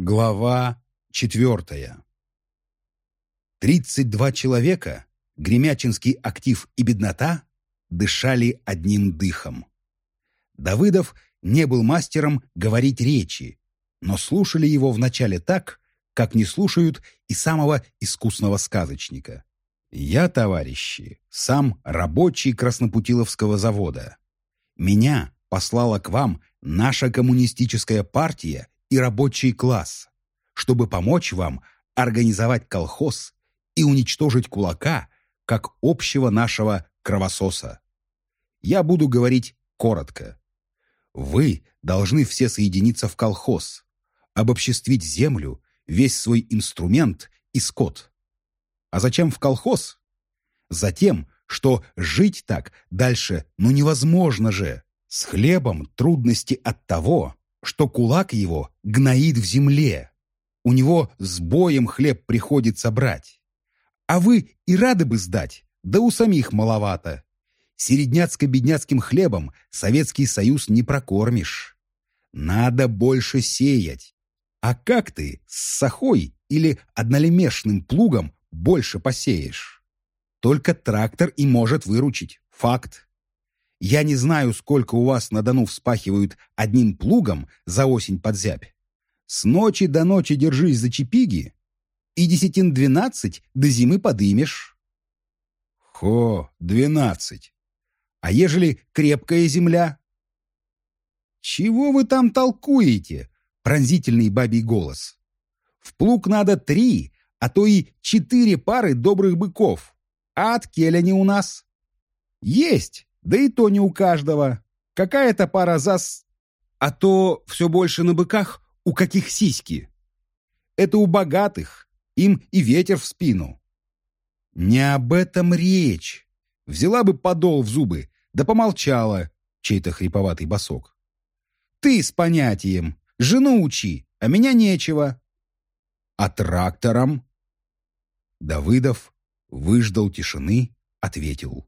Глава четвертая. Тридцать два человека, Гремячинский актив и беднота, дышали одним дыхом. Давыдов не был мастером говорить речи, но слушали его вначале так, как не слушают и самого искусного сказочника. Я, товарищи, сам рабочий Краснопутиловского завода. Меня послала к вам наша коммунистическая партия и рабочий класс, чтобы помочь вам организовать колхоз и уничтожить кулака как общего нашего кровососа. Я буду говорить коротко. Вы должны все соединиться в колхоз, обобществить землю, весь свой инструмент и скот. А зачем в колхоз? Затем, что жить так дальше ну невозможно же. С хлебом трудности от того, что кулак его гноит в земле. У него с боем хлеб приходится брать. А вы и рады бы сдать, да у самих маловато. Середняцко-бедняцким хлебом Советский Союз не прокормишь. Надо больше сеять. А как ты с сахой или однолемешным плугом больше посеешь? Только трактор и может выручить. Факт. Я не знаю, сколько у вас на Дону вспахивают одним плугом за осень под зябь. С ночи до ночи держись за чепиги, и десятин двенадцать до зимы подымешь. Хо, двенадцать. А ежели крепкая земля? Чего вы там толкуете? Пронзительный бабий голос. В плуг надо три, а то и четыре пары добрых быков. А от келя не у нас? Есть, да и то не у каждого. Какая-то пара зас... А то все больше на быках у каких сиськи. Это у богатых, им и ветер в спину. Не об этом речь. Взяла бы подол в зубы, да помолчала, чей-то хриповатый босок. Ты с понятием, жену учи, а меня нечего. А трактором? Давыдов выждал тишины, ответил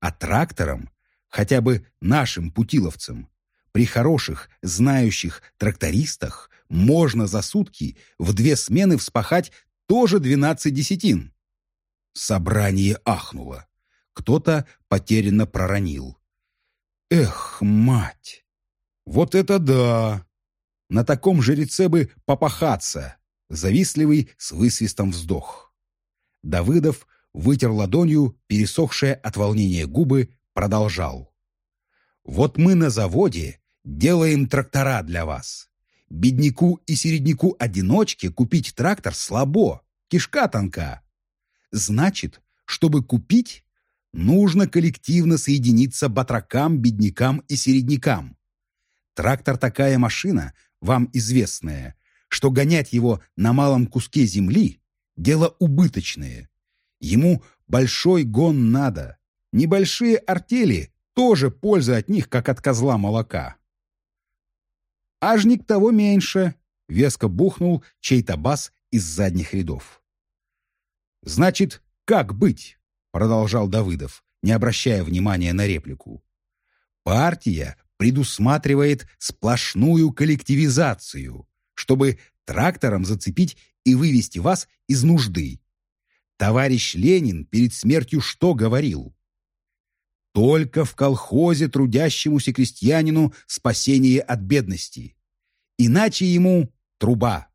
а тракторам, хотя бы нашим путиловцам, при хороших, знающих трактористах можно за сутки в две смены вспахать тоже 12 десятин. Собрание ахнуло. Кто-то потерянно проронил. Эх, мать! Вот это да! На таком жреце бы попахаться! Завистливый с высвистом вздох. Давыдов вытер ладонью пересохшие от волнения губы, продолжал. «Вот мы на заводе делаем трактора для вас. Бедняку и середняку-одиночке купить трактор слабо, кишка тонка. Значит, чтобы купить, нужно коллективно соединиться батракам, беднякам и середнякам. Трактор такая машина, вам известная, что гонять его на малом куске земли – дело убыточное. Ему большой гон надо. Небольшие артели тоже польза от них, как от козла молока. Ажник того меньше, веско бухнул чей-то бас из задних рядов. «Значит, как быть?» — продолжал Давыдов, не обращая внимания на реплику. «Партия предусматривает сплошную коллективизацию, чтобы трактором зацепить и вывести вас из нужды. Товарищ Ленин перед смертью что говорил? Только в колхозе трудящемуся крестьянину спасение от бедности. Иначе ему труба.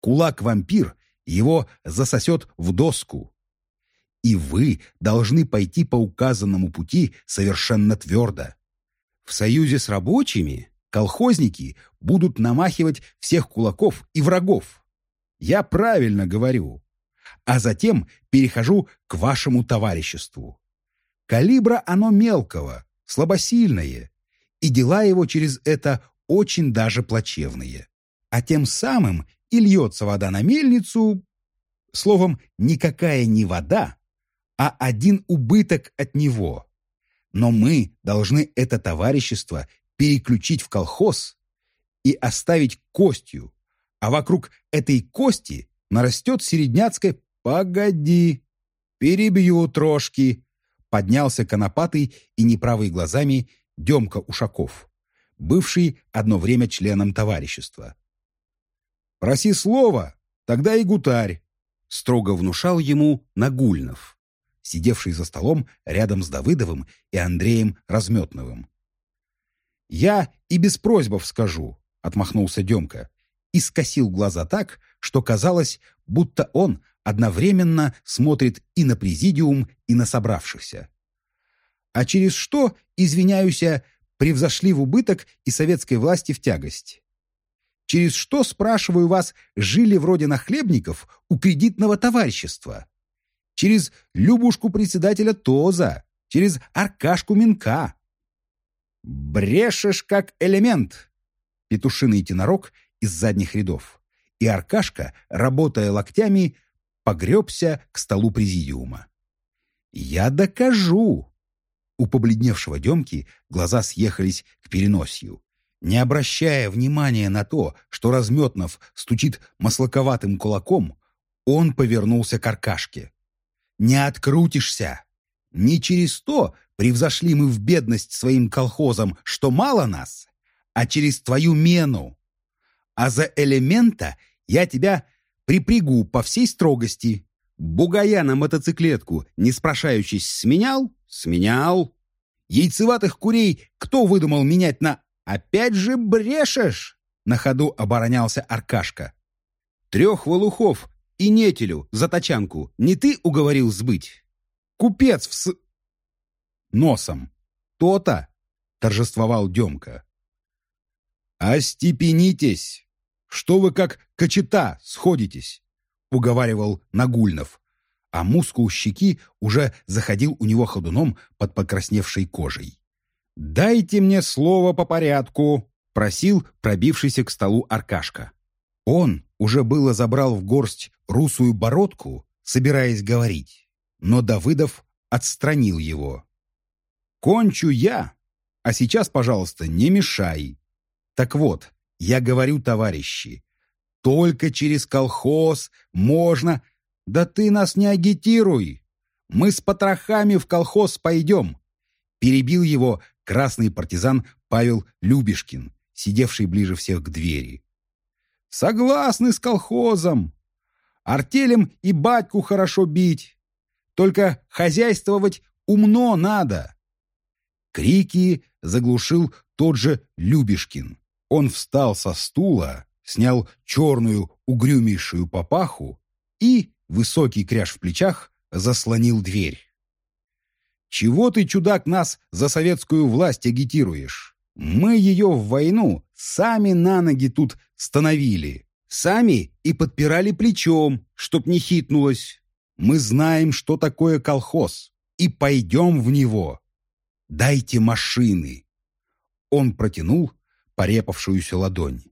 Кулак-вампир его засосет в доску. И вы должны пойти по указанному пути совершенно твердо. В союзе с рабочими колхозники будут намахивать всех кулаков и врагов. Я правильно говорю а затем перехожу к вашему товариществу. Калибра оно мелкого, слабосильное, и дела его через это очень даже плачевные. А тем самым и льется вода на мельницу, словом, никакая не вода, а один убыток от него. Но мы должны это товарищество переключить в колхоз и оставить костью, а вокруг этой кости нарастет середняцкая «Погоди! Перебью трошки!» Поднялся конопатый и неправый глазами Демка Ушаков, бывший одно время членом товарищества. Проси слова, тогда и гутарь», — строго внушал ему Нагульнов, сидевший за столом рядом с Давыдовым и Андреем Разметновым. «Я и без просьбов скажу», — отмахнулся Демка и скосил глаза так, что казалось, будто он одновременно смотрит и на президиум, и на собравшихся. А через что, извиняюсь, превзошли в убыток и советской власти в тягость? Через что, спрашиваю вас, жили вроде нахлебников у кредитного товарищества? Через Любушку председателя ТОЗа, через Аркашку Минка. Брешешь как элемент. Петушиный тенорок из задних рядов. И Аркашка, работая локтями, погребся к столу президиума. «Я докажу!» У побледневшего Демки глаза съехались к переносью. Не обращая внимания на то, что Разметнов стучит маслаковатым кулаком, он повернулся к Аркашке. «Не открутишься! Не через то превзошли мы в бедность своим колхозом, что мало нас, а через твою мену. А за элемента я тебя припрягу по всей строгости. Бугая на мотоциклетку, не спрашаючись, сменял? Сменял. Яйцеватых курей кто выдумал менять на «опять же брешешь?» На ходу оборонялся Аркашка. «Трех волухов и нетелю за тачанку не ты уговорил сбыть? Купец в с...» «Носом. То-то!» — торжествовал Демка. «Остепенитесь!» Что вы как кочета сходитесь?» — уговаривал Нагульнов. А мускул щеки уже заходил у него ходуном под покрасневшей кожей. «Дайте мне слово по порядку», — просил пробившийся к столу Аркашка. Он уже было забрал в горсть русую бородку, собираясь говорить, но Давыдов отстранил его. «Кончу я, а сейчас, пожалуйста, не мешай. Так вот, я говорю, товарищи, только через колхоз можно... Да ты нас не агитируй! Мы с потрохами в колхоз пойдем!» Перебил его красный партизан Павел Любешкин, сидевший ближе всех к двери. «Согласны с колхозом! Артелем и батьку хорошо бить! Только хозяйствовать умно надо!» Крики заглушил тот же Любешкин. Он встал со стула, снял черную угрюмейшую папаху и, высокий кряж в плечах, заслонил дверь. «Чего ты, чудак, нас за советскую власть агитируешь? Мы ее в войну сами на ноги тут становили, сами и подпирали плечом, чтоб не хитнулось. Мы знаем, что такое колхоз, и пойдем в него. Дайте машины». Он протянул порепавшуюся ладонь.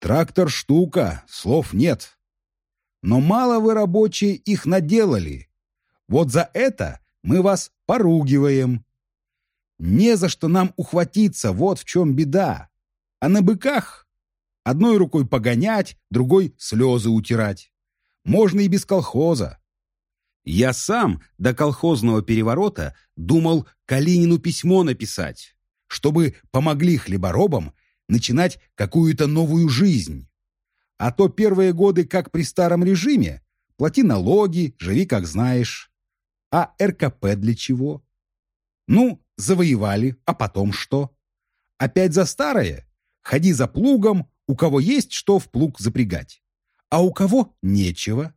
«Трактор — штука, слов нет. Но мало вы, рабочие, их наделали. Вот за это мы вас поругиваем. Не за что нам ухватиться, вот в чем беда. А на быках одной рукой погонять, другой слезы утирать. Можно и без колхоза. Я сам до колхозного переворота думал Калинину письмо написать чтобы помогли хлеборобам начинать какую-то новую жизнь. А то первые годы, как при старом режиме, плати налоги, живи как знаешь. А РКП для чего? Ну, завоевали, а потом что? Опять за старое? Ходи за плугом, у кого есть что в плуг запрягать. А у кого нечего.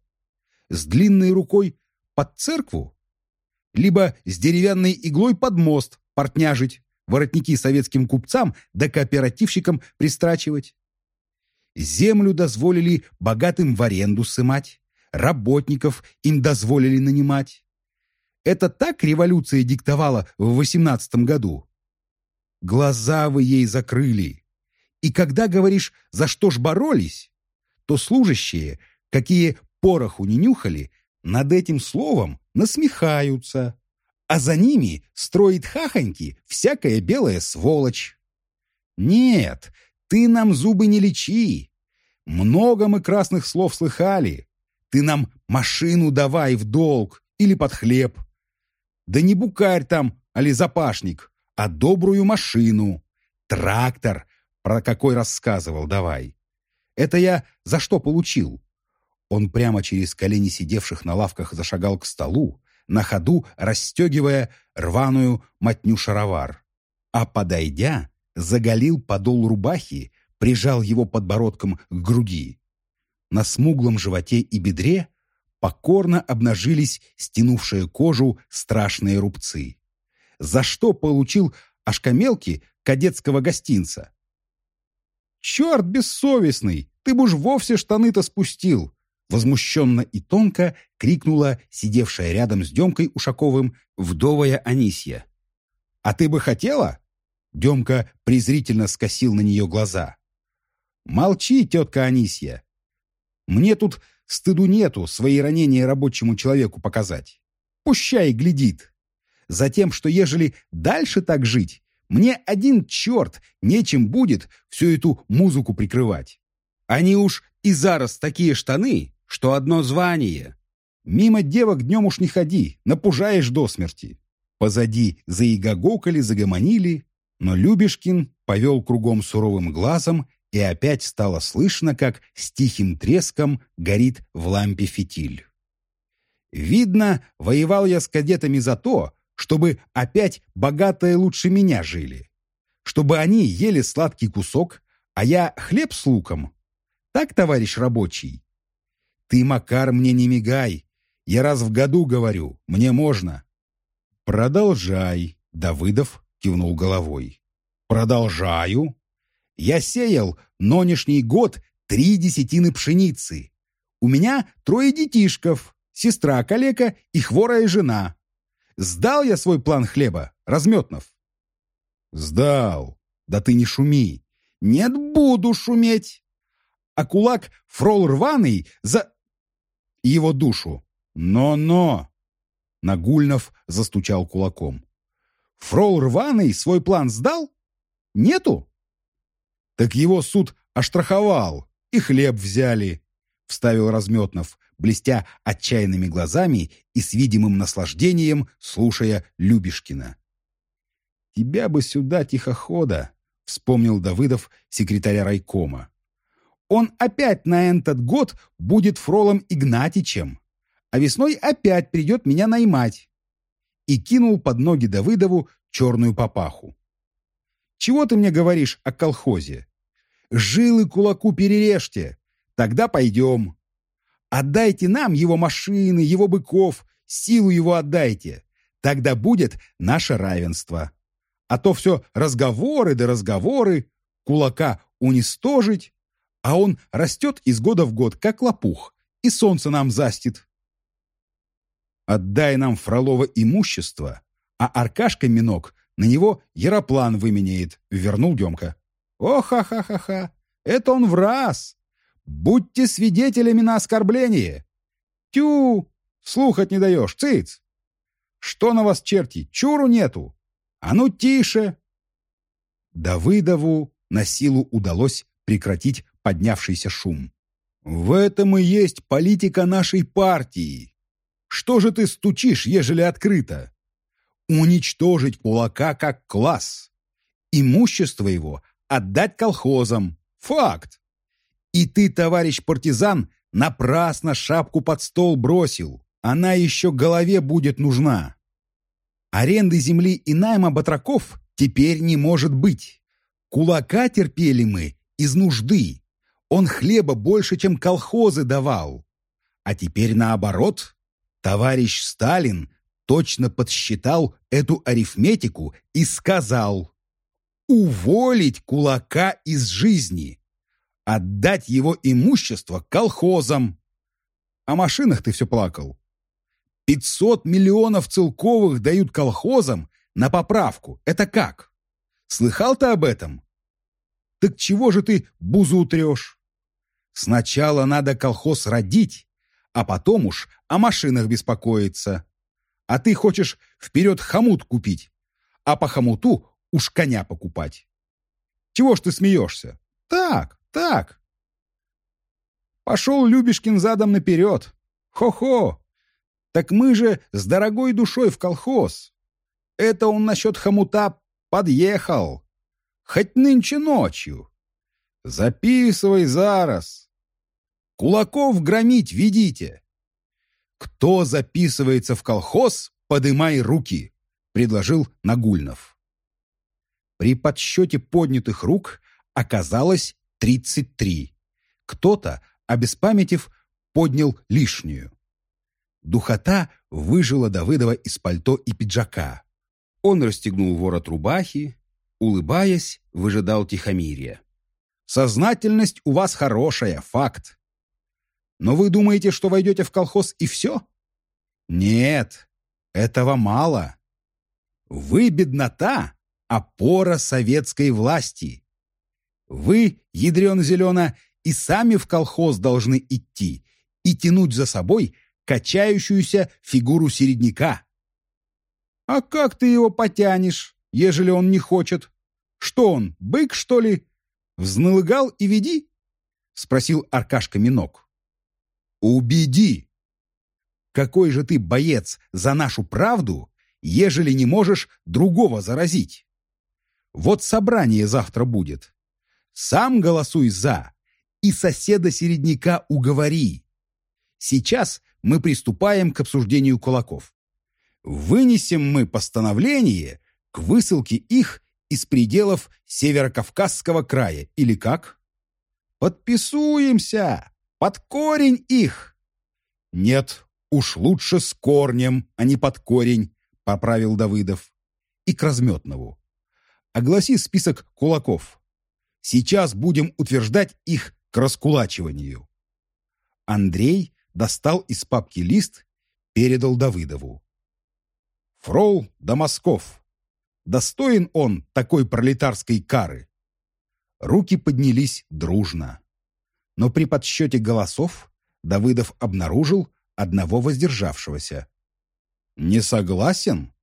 С длинной рукой под церкву? Либо с деревянной иглой под мост портняжить воротники советским купцам да кооперативщикам пристрачивать. Землю дозволили богатым в аренду сымать, работников им дозволили нанимать. Это так революция диктовала в восемнадцатом году? Глаза вы ей закрыли. И когда говоришь, за что ж боролись, то служащие, какие пороху не нюхали, над этим словом насмехаются а за ними строит хахоньки всякая белая сволочь. Нет, ты нам зубы не лечи. Много мы красных слов слыхали. Ты нам машину давай в долг или под хлеб. Да не букарь там, али запашник, а добрую машину. Трактор, про какой рассказывал, давай. Это я за что получил? Он прямо через колени сидевших на лавках зашагал к столу, на ходу расстегивая рваную мотню шаровар. А подойдя, заголил подол рубахи, прижал его подбородком к груди. На смуглом животе и бедре покорно обнажились стянувшие кожу страшные рубцы. За что получил Ашкамелки кадетского гостинца? «Черт бессовестный! Ты бы уж вовсе штаны-то спустил!» Возмущенно и тонко крикнула сидевшая рядом с Демкой Ушаковым вдовая Анисья. «А ты бы хотела?» Демка презрительно скосил на нее глаза. «Молчи, тетка Анисья. Мне тут стыду нету свои ранения рабочему человеку показать. Пущай глядит. Затем, что ежели дальше так жить, мне один черт нечем будет всю эту музыку прикрывать. Они уж и зараз такие штаны, что одно звание. Мимо девок днем уж не ходи, напужаешь до смерти. Позади заигогокали, загомонили, но Любешкин повел кругом суровым глазом, и опять стало слышно, как с тихим треском горит в лампе фитиль. Видно, воевал я с кадетами за то, чтобы опять богатые лучше меня жили. Чтобы они ели сладкий кусок, а я хлеб с луком. Так, товарищ рабочий? Ты, Макар, мне не мигай. Я раз в году говорю, мне можно. Продолжай, Давыдов кивнул головой. Продолжаю. Я сеял нынешний год три десятины пшеницы. У меня трое детишков, сестра калека и хворая жена. Сдал я свой план хлеба, Разметнов?» «Сдал. Да ты не шуми». «Нет, буду шуметь». А кулак фрол рваный за его душу. «Но-но!» Нагульнов застучал кулаком. «Фрол рваный свой план сдал? Нету?» «Так его суд оштрафовал, и хлеб взяли», — вставил Разметнов, блестя отчаянными глазами и с видимым наслаждением слушая Любешкина. «Тебя бы сюда, тихохода!» — вспомнил Давыдов, секретаря райкома. «Он опять на этот год будет Фролом Игнатичем, а весной опять придет меня наймать!» И кинул под ноги Давыдову черную папаху. «Чего ты мне говоришь о колхозе? Жилы кулаку перережьте, тогда пойдем. Отдайте нам его машины, его быков, силу его отдайте. Тогда будет наше равенство. А то все разговоры да разговоры, кулака уничтожить, а он растет из года в год, как лопух, и солнце нам застит. Отдай нам Фролова имущество, а Аркашка Минок на него яроплан выменяет, вернул Демка. О-ха-ха-ха-ха, это он в раз. Будьте свидетелями на оскорбление. Тю, слухать не даешь, циц. Что на вас, черти, чуру нету? А ну тише. Давыдову на силу удалось прекратить поднявшийся шум. В этом и есть политика нашей партии. Что же ты стучишь, ежели открыто? Уничтожить кулака как класс. Имущество его отдать колхозам. Факт. И ты, товарищ партизан, напрасно шапку под стол бросил. Она еще голове будет нужна. Аренды земли и найма батраков теперь не может быть. Кулака терпели мы из нужды. Он хлеба больше, чем колхозы давал. А теперь наоборот. Товарищ Сталин точно подсчитал эту арифметику и сказал «Уволить кулака из жизни» отдать его имущество колхозам. О машинах ты все плакал. Пятьсот миллионов целковых дают колхозам на поправку. Это как? Слыхал ты об этом? Так чего же ты бузу утрешь? Сначала надо колхоз родить, а потом уж о машинах беспокоиться. А ты хочешь вперед хомут купить, а по хомуту уж коня покупать. Чего ж ты смеешься? Так, так. Пошел Любешкин задом наперед. Хо-хо. Так мы же с дорогой душой в колхоз. Это он насчет хомута подъехал. Хоть нынче ночью. Записывай зараз. Кулаков громить ведите. Кто записывается в колхоз, подымай руки, предложил Нагульнов. При подсчете поднятых рук оказалось 33. Кто-то, обеспамятив, поднял лишнюю. Духота выжила Давыдова из пальто и пиджака. Он расстегнул ворот рубахи, улыбаясь, выжидал тихомирия. «Сознательность у вас хорошая, факт. Но вы думаете, что войдете в колхоз и все? Нет, этого мало. Вы беднота, опора советской власти. Вы, ядрен-зелено, и сами в колхоз должны идти и тянуть за собой качающуюся фигуру середняка. А как ты его потянешь, ежели он не хочет? Что он, бык, что ли? Взнылыгал и веди? Спросил Аркашка Минок. Убеди! Какой же ты боец за нашу правду, ежели не можешь другого заразить? Вот собрание завтра будет. Сам голосуй «за» и соседа-середняка уговори. Сейчас мы приступаем к обсуждению кулаков. Вынесем мы постановление к высылке их из пределов Северокавказского края, или как? Подписуемся! Под корень их! Нет, уж лучше с корнем, а не под корень, поправил Давыдов. И к Разметнову. Огласи список кулаков. Сейчас будем утверждать их к раскулачиванию. Андрей достал из папки лист, передал Давыдову. Фрол Дамасков. Достоин он такой пролетарской кары. Руки поднялись дружно. Но при подсчете голосов Давыдов обнаружил одного воздержавшегося. «Не согласен?»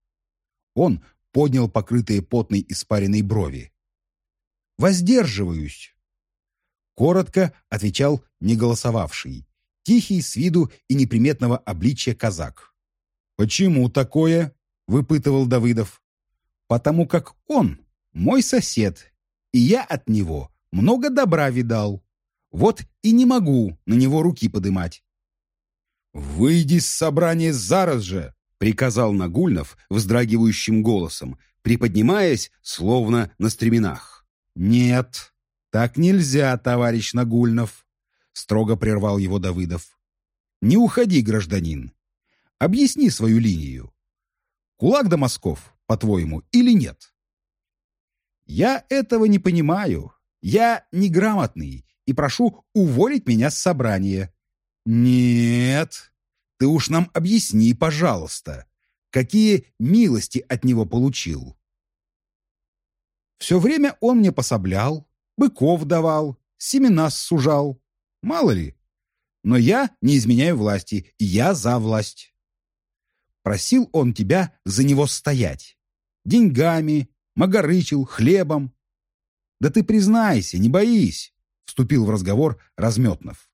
Он поднял покрытые потной испаренной брови. «Воздерживаюсь!» Коротко отвечал неголосовавший, тихий с виду и неприметного обличия казак. «Почему такое?» — выпытывал Давыдов. «Потому как он мой сосед, и я от него много добра видал. Вот и не могу на него руки подымать». «Выйди с собрания зараз же!» — приказал Нагульнов вздрагивающим голосом, приподнимаясь, словно на стременах. «Нет, так нельзя, товарищ Нагульнов строго прервал его Давыдов. Не уходи, гражданин. Объясни свою линию. Кулак до мозгов, по-твоему, или нет? Я этого не понимаю. Я неграмотный и прошу уволить меня с собрания. Нет. Ты уж нам объясни, пожалуйста, какие милости от него получил. Все время он мне пособлял, быков давал, семена сужал. Мало ли. Но я не изменяю власти, я за власть. Просил он тебя за него стоять. Деньгами, магарычил, хлебом. Да ты признайся, не боись, вступил в разговор Разметнов.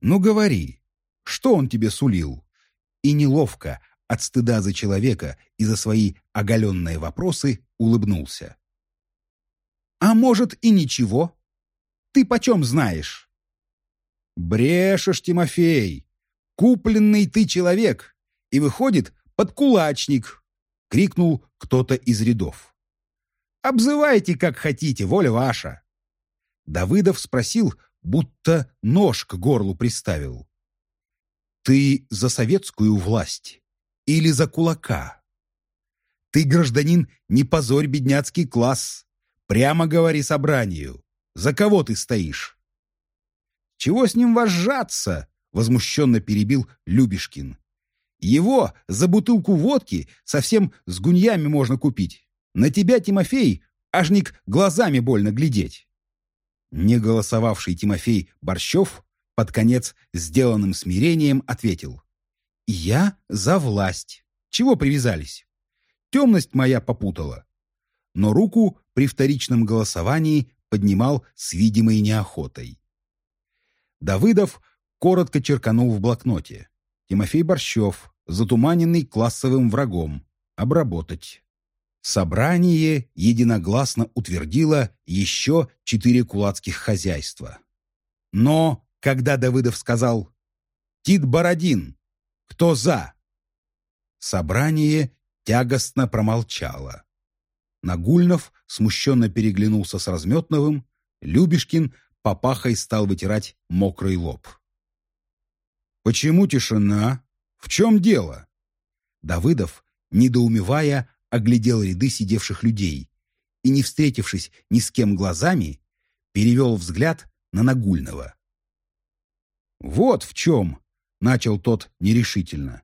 Ну говори, что он тебе сулил? И неловко, от стыда за человека и за свои оголенные вопросы, улыбнулся. «А может, и ничего? Ты почем знаешь?» «Брешешь, Тимофей! Купленный ты человек! И выходит, подкулачник!» — крикнул кто-то из рядов. «Обзывайте, как хотите, воля ваша!» Давыдов спросил, будто нож к горлу приставил. «Ты за советскую власть или за кулака? Ты, гражданин, не позорь бедняцкий класс. Прямо говори собранию. За кого ты стоишь?» Чего с ним вожжаться? Возмущенно перебил Любешкин. Его за бутылку водки совсем с гуньями можно купить. На тебя, Тимофей, ажник глазами больно глядеть. Не голосовавший Тимофей Борщев под конец сделанным смирением ответил. «Я за власть. Чего привязались? Темность моя попутала». Но руку при вторичном голосовании поднимал с видимой неохотой. Давыдов коротко черканул в блокноте. Тимофей Борщев, затуманенный классовым врагом. Обработать. Собрание единогласно утвердило еще четыре кулацких хозяйства. Но, когда Давыдов сказал «Тит Бородин, кто за?» Собрание тягостно промолчало. Нагульнов смущенно переглянулся с Разметновым, Любешкин папахой стал вытирать мокрый лоб. «Почему тишина? В чем дело?» Давыдов, недоумевая, оглядел ряды сидевших людей и, не встретившись ни с кем глазами, перевел взгляд на Нагульного. «Вот в чем!» — начал тот нерешительно.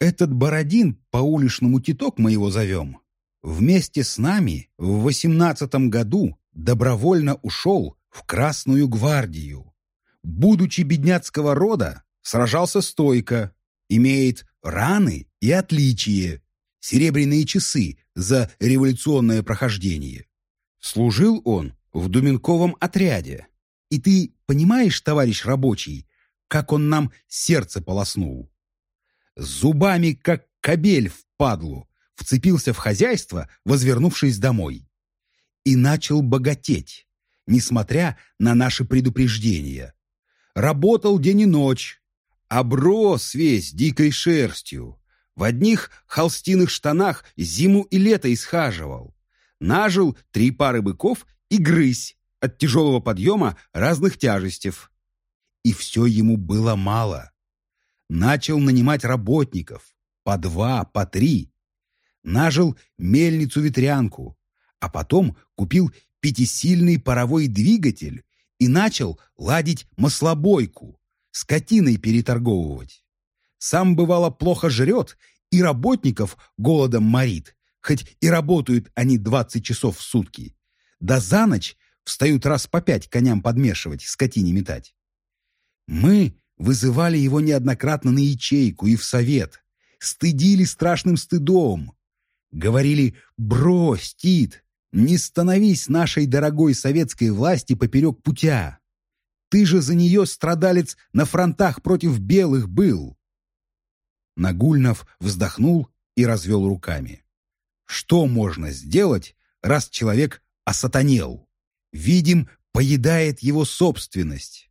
«Этот Бородин, по уличному титок мы его зовем, вместе с нами в восемнадцатом году добровольно ушел в Красную гвардию. Будучи бедняцкого рода, сражался стойко, имеет раны и отличие, серебряные часы за революционное прохождение. Служил он в Думенковом отряде. И ты понимаешь, товарищ рабочий, как он нам сердце полоснул? Зубами, как кобель в падлу, вцепился в хозяйство, возвернувшись домой. И начал богатеть, несмотря на наши предупреждения. Работал день и ночь, оброс весь дикой шерстью, в одних холстиных штанах зиму и лето исхаживал, нажил три пары быков и грызь от тяжелого подъема разных тяжестей. И все ему было мало. Начал нанимать работников, по два, по три. Нажил мельницу-ветрянку, а потом купил пятисильный паровой двигатель и начал ладить маслобойку, скотиной переторговывать. Сам, бывало, плохо жрет и работников голодом морит, хоть и работают они 20 часов в сутки. Да за ночь встают раз по пять коням подмешивать, скотине метать. Мы вызывали его неоднократно на ячейку и в совет, стыдили страшным стыдом. Говорили «брось, Тит, не становись нашей дорогой советской власти поперек путя. Ты же за нее, страдалец, на фронтах против белых был. Нагульнов вздохнул и развел руками. Что можно сделать, раз человек осатанел? Видим, поедает его собственность.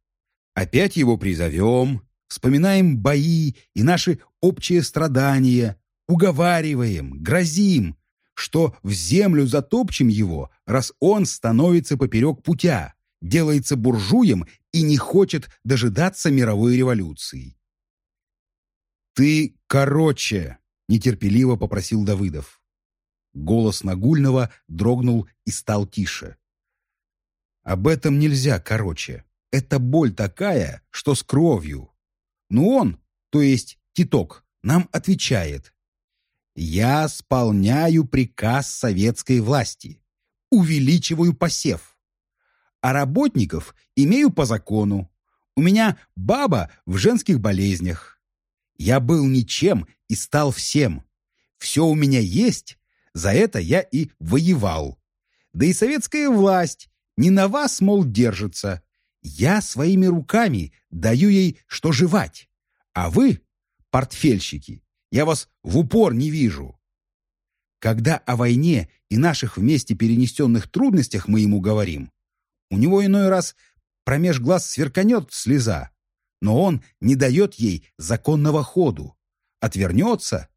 Опять его призовем, вспоминаем бои и наши общие страдания, уговариваем, грозим, что в землю затопчем его, раз он становится поперек путя, делается буржуем и не хочет дожидаться мировой революции. «Ты короче!» — нетерпеливо попросил Давыдов. Голос Нагульного дрогнул и стал тише. «Об этом нельзя короче. Это боль такая, что с кровью. Но он, то есть Титок, нам отвечает. Я исполняю приказ советской власти, увеличиваю посев. А работников имею по закону. У меня баба в женских болезнях. Я был ничем и стал всем. Все у меня есть, за это я и воевал. Да и советская власть не на вас, мол, держится. Я своими руками даю ей что жевать. А вы, портфельщики, я вас в упор не вижу. Когда о войне и наших вместе перенесенных трудностях мы ему говорим, у него иной раз промеж глаз сверканет слеза, но он не дает ей законного ходу, отвернется,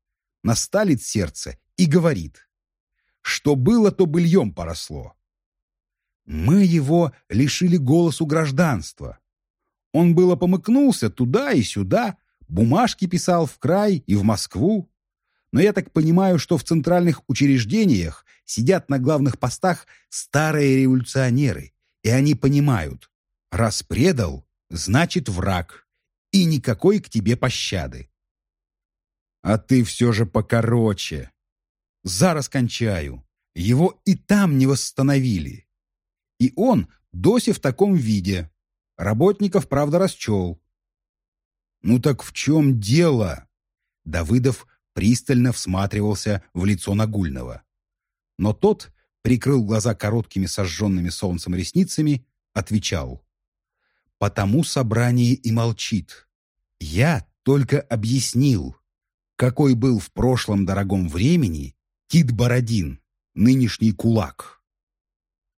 насталит сердце и говорит, что было, то быльем поросло. Мы его лишили голосу гражданства. Он было помыкнулся туда и сюда, Бумажки писал в край и в Москву. Но я так понимаю, что в центральных учреждениях сидят на главных постах старые революционеры, и они понимают, раз предал, значит враг, и никакой к тебе пощады. А ты все же покороче. Зараз кончаю. Его и там не восстановили. И он досе в таком виде. Работников, правда, расчел. «Ну так в чем дело?» Давыдов пристально всматривался в лицо Нагульного. Но тот прикрыл глаза короткими сожженными солнцем ресницами, отвечал. «Потому собрание и молчит. Я только объяснил, какой был в прошлом дорогом времени Тит Бородин, нынешний кулак.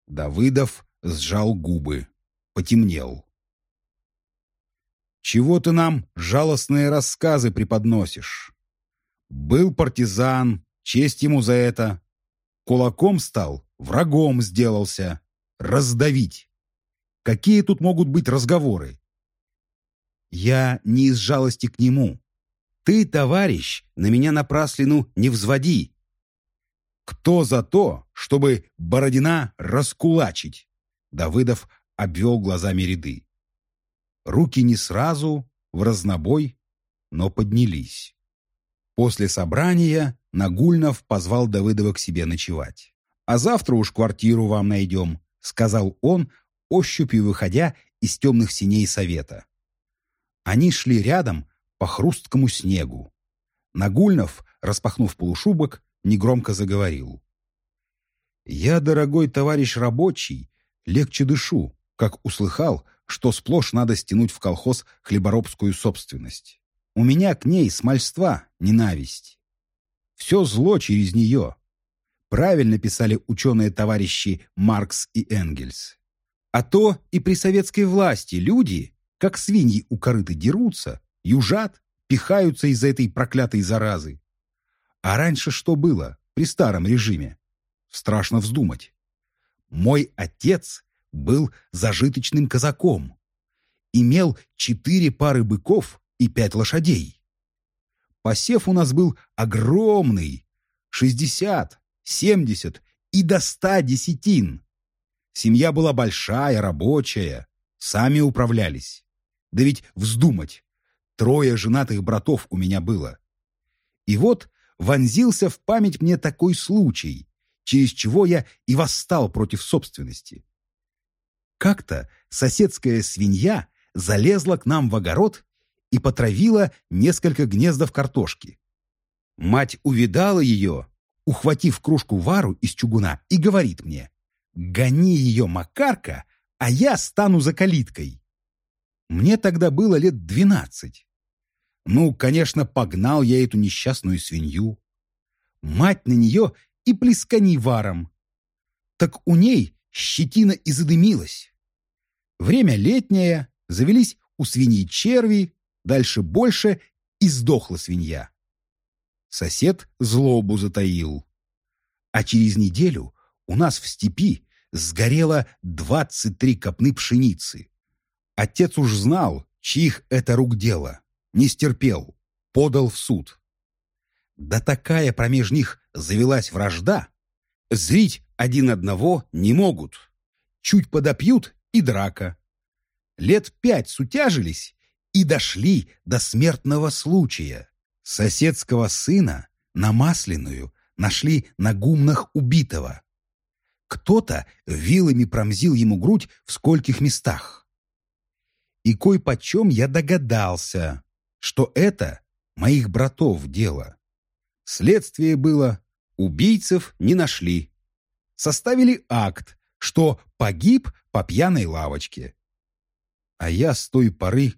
Давыдов сжал губы, потемнел. «Чего ты нам жалостные рассказы преподносишь? Был партизан, честь ему за это. Кулаком стал, врагом сделался. Раздавить. Какие тут могут быть разговоры? Я не из жалости к нему. Ты, товарищ, на меня напраслину не взводи. Кто за то, чтобы Бородина раскулачить? Давыдов обвел глазами ряды. Руки не сразу, в разнобой, но поднялись. После собрания Нагульнов позвал Давыдова к себе ночевать. «А завтра уж квартиру вам найдем», — сказал он, ощупью выходя из темных синей совета. Они шли рядом по хрусткому снегу. Нагульнов, распахнув полушубок, негромко заговорил. «Я, дорогой товарищ рабочий, легче дышу, как услыхал, что сплошь надо стянуть в колхоз хлеборобскую собственность. У меня к ней смальства, ненависть. Все зло через нее. Правильно писали ученые-товарищи Маркс и Энгельс. А то и при советской власти люди, как свиньи у корыты, дерутся, южат, пихаются из-за этой проклятой заразы. А раньше что было при старом режиме? Страшно вздумать. Мой отец был зажиточным казаком. Имел четыре пары быков и пять лошадей. Посев у нас был огромный, шестьдесят, семьдесят и до ста десятин. Семья была большая, рабочая, сами управлялись. Да ведь вздумать, трое женатых братов у меня было. И вот вонзился в память мне такой случай, через чего я и восстал против собственности. Как-то соседская свинья залезла к нам в огород и потравила несколько гнездов картошки. Мать увидала ее, ухватив кружку вару из чугуна, и говорит мне, «Гони ее, Макарка, а я стану за калиткой». Мне тогда было лет двенадцать. Ну, конечно, погнал я эту несчастную свинью. Мать на нее и плескани варом. Так у ней щетина и задымилась. Время летнее, завелись у свиньи черви, дальше больше, и сдохла свинья. Сосед злобу затаил. А через неделю у нас в степи сгорело двадцать три копны пшеницы. Отец уж знал, чьих это рук дело не стерпел, подал в суд. Да такая промеж них завелась вражда, зрить один одного не могут. Чуть подопьют и драка. Лет пять сутяжились и дошли до смертного случая. Соседского сына на Масляную нашли на гумнах убитого. Кто-то вилами промзил ему грудь в скольких местах. И кой-почем я догадался, что это моих братов дело. Следствие было, убийцев не нашли. Составили акт, что погиб по пьяной лавочке. А я с той поры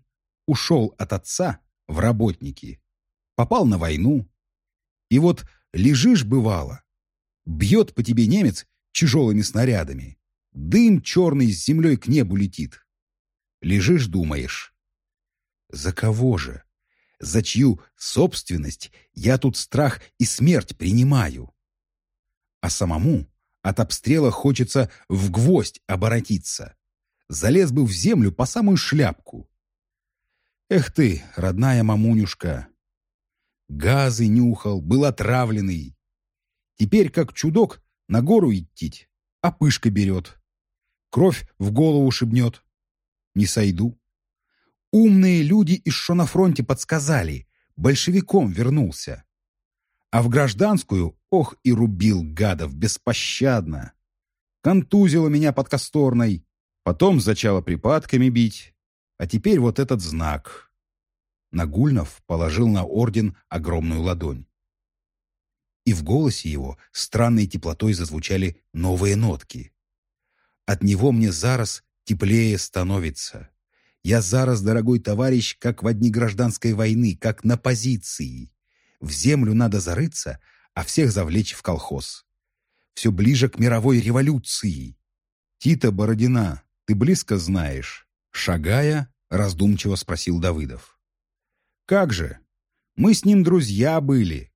ушел от отца в работники, попал на войну. И вот лежишь, бывало, бьет по тебе немец тяжелыми снарядами, дым черный с землей к небу летит. Лежишь, думаешь, за кого же? за чью собственность я тут страх и смерть принимаю. А самому от обстрела хочется в гвоздь оборотиться. Залез бы в землю по самую шляпку. Эх ты, родная мамунюшка! Газы нюхал, был отравленный. Теперь, как чудок, на гору идти, а пышка берет. Кровь в голову шибнет. Не сойду. Умные люди что на фронте подсказали. Большевиком вернулся. А в гражданскую, ох, и рубил гадов беспощадно. Контузило меня под Косторной. Потом зачало припадками бить. А теперь вот этот знак. Нагульнов положил на орден огромную ладонь. И в голосе его странной теплотой зазвучали новые нотки. От него мне зараз теплее становится. Я зараз, дорогой товарищ, как в дни гражданской войны, как на позиции. В землю надо зарыться, а всех завлечь в колхоз. все ближе к мировой революции. Тита Бородина ты близко знаешь?» Шагая, раздумчиво спросил Давыдов. «Как же? Мы с ним друзья были.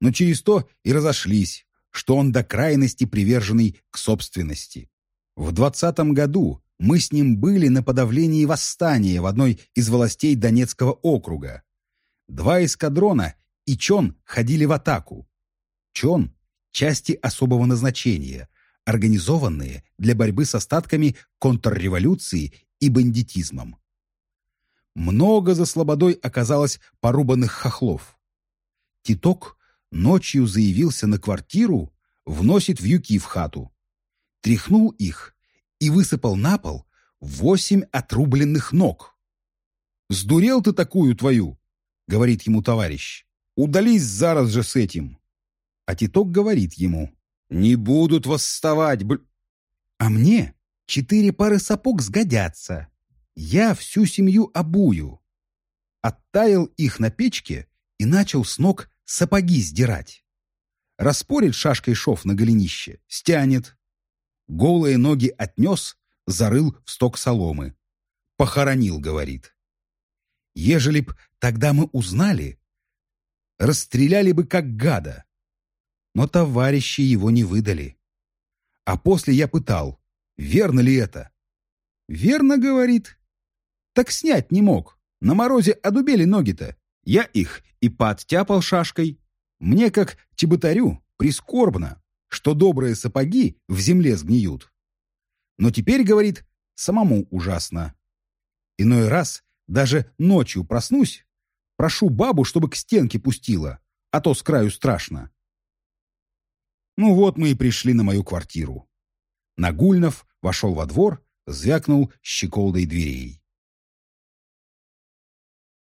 Но через то и разошлись, что он до крайности приверженный к собственности. В двадцатом году мы с ним были на подавлении восстания в одной из властей Донецкого округа. Два эскадрона и Чон ходили в атаку. Чон – части особого назначения, организованные для борьбы с остатками контрреволюции и бандитизмом. Много за слободой оказалось порубанных хохлов. Титок ночью заявился на квартиру, вносит вьюки в хату. Тряхнул их и высыпал на пол восемь отрубленных ног. «Сдурел ты такую твою!» — говорит ему товарищ. «Удались зараз же с этим!» А Титок говорит ему. «Не будут восставать, бл...» «А мне четыре пары сапог сгодятся. Я всю семью обую». Оттаял их на печке и начал с ног сапоги сдирать. Распорит шашкой шов на голенище, стянет. Голые ноги отнес, зарыл в сток соломы. Похоронил, говорит. Ежели б тогда мы узнали, расстреляли бы как гада. Но товарищи его не выдали. А после я пытал, верно ли это? Верно, говорит. Так снять не мог. На морозе одубели ноги-то. Я их и подтяпал шашкой. Мне, как чеботарю, прискорбно, что добрые сапоги в земле сгниют. Но теперь, говорит, самому ужасно. Иной раз даже ночью проснусь, прошу бабу, чтобы к стенке пустила, а то с краю страшно. Ну вот мы и пришли на мою квартиру. Нагульнов вошел во двор, звякнул щеколдой дверей.